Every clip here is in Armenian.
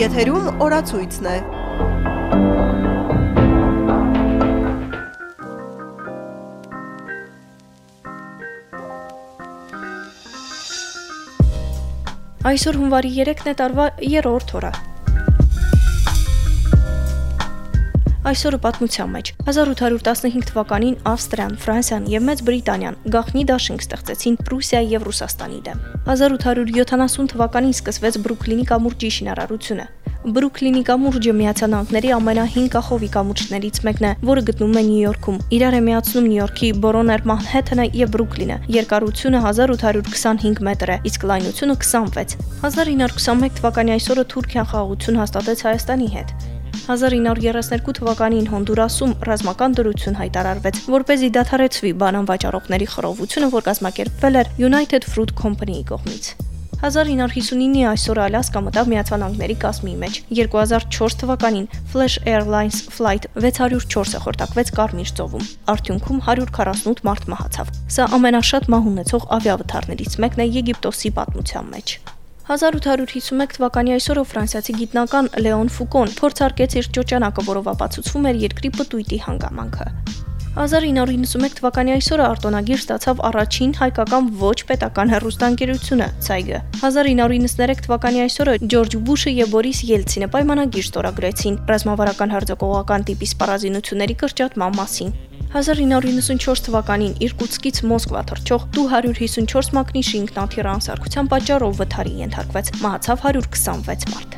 Եթերում օրացույցն է։ Այսօր հունվարի 3-ն է տարվա 3-րդ օրը։ Այսօրը պատմության մեջ. 1815 թվականին Ավստրիան, Ֆրանսիան եւ Մեծ Բրիտանիան գաղտնի դաշինք ստեղծեցին Պրուսիայի եւ Ռուսաստանի դեմ։ 1870 թվականին սկսվեց Բրուքլինի կամուրջի շինարարությունը։ Բրուքլինի կամուրջը Միացյալ Նահանգների ամենահին կախովի կամուրջներից մեկն է, որը գտնվում է Նյու Յորքում։ Իրար է միացնում Նյու Յորքի Բորոներ Մանհեթենը եւ Բրուքլինը։ Երկարությունը 1825 մետր է, իսկ լայնությունը 26։ 1921 թվականի այսօրը Թուրքիան խաղաղություն հաստատեց Հայաստանի հետ։ 1932 թվականին Հոնդուրասում ռազմական դրություն հայտարարվեց, որ เป զի դադարեցվի բանան վաճառողների խռովությունը, որ կազմակերպվել էր United Fruit Company-ի կողմից։ 1959-ի այսօրը Ալյասկա մտավ Միացյալ Նահանգների կազմի մեջ։ 2004 թվականին Flash Airlines Flight 604-ը խորտակվեց Կարմիր ծովում։ Արդյունքում 148 մարդ մահացավ։ Սա ամենաշատ մահ ունեցող ավիավթարներից մեկն է Եգիպտոսի պատմության մեջ։ 1851 թվականի այսօրը ֆրանսիացի գիտնական Լեոն Ֆուկոն փորձարկեց իր ճոճանակը, որով ապացուցվում էր երկրի պտույտի հանգամանքը։ 1991 թվականի այսօրը արտոնագիր ստացավ առաջին հայկական ոչ պետական հեռուստաընկերությունը՝ Ցայգը։ 1993 թվականի այսօրը Ջորջ Բուշը եւ Բորիս Ելցինը պայմանագիր ստորագրեցին ռազմավարական հարձակողական տիպի սպառազինությունների կրճատման մասին։ 1994 թվականին Իրկուտսկից Մոսկվա թռչող Tu-154 մակնիշի ինքնաթիռ անսարքության պատճառով վթարի ենթարկվեց, մահացավ 126 մարդ։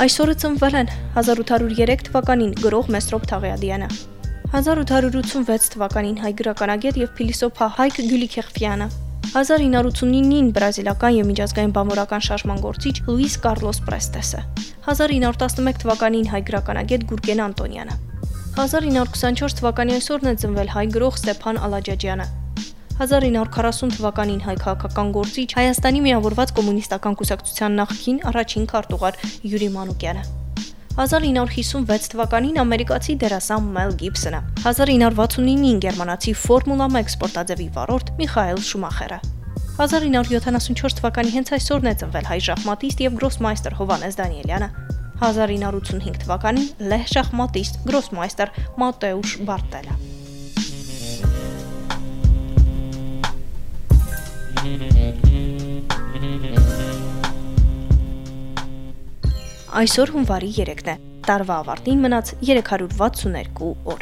Այսօրը ծնվել են 1803 թվականին գրող Մեսրոպ Թաղեադյանը, 1886 թվականին հայ գրականագետ եւ փիլիսոփա Հայկ Գյուլիքեխվյանը, 1989-ին բրազիլական եւ միջազգային բամորական շարժման գործիչ Լուիս Կարլոս Պրեստեսը, 1911 թվականին հայ գրականագետ Գուրգեն Անտոնյանը, 1924 թվականի այսօրն է ծնվել հայ գրող Ստեփան Ալաջաջյանը, 1940 թվականին հայ քաղաքական գործիչ Հայաստանի միավորված կոմունիստական կուսակցության նախկին առաջին քարտուղար Յուրի Մանուկյանը 1956 թվականին ամերիկացի դերասան Մել Գիբսոնը, 1969-ին գերմանացի Ֆորմուլա 1 սպորտաձևի վարորդ Միխայել Շումախերը։ 1974 թվականի հենց այսօրն է ծնվել հայ շախմատիստ եւ գրոսմայստեր Հովանես Դանիելյանը։ 1985 թվականին լեհ շախմատիստ գրոսմայստեր Մատեուշ Բարտելը։ Այսօր հունվարի 3-ն է։ Տարվա ավարտին մնաց 362 օր։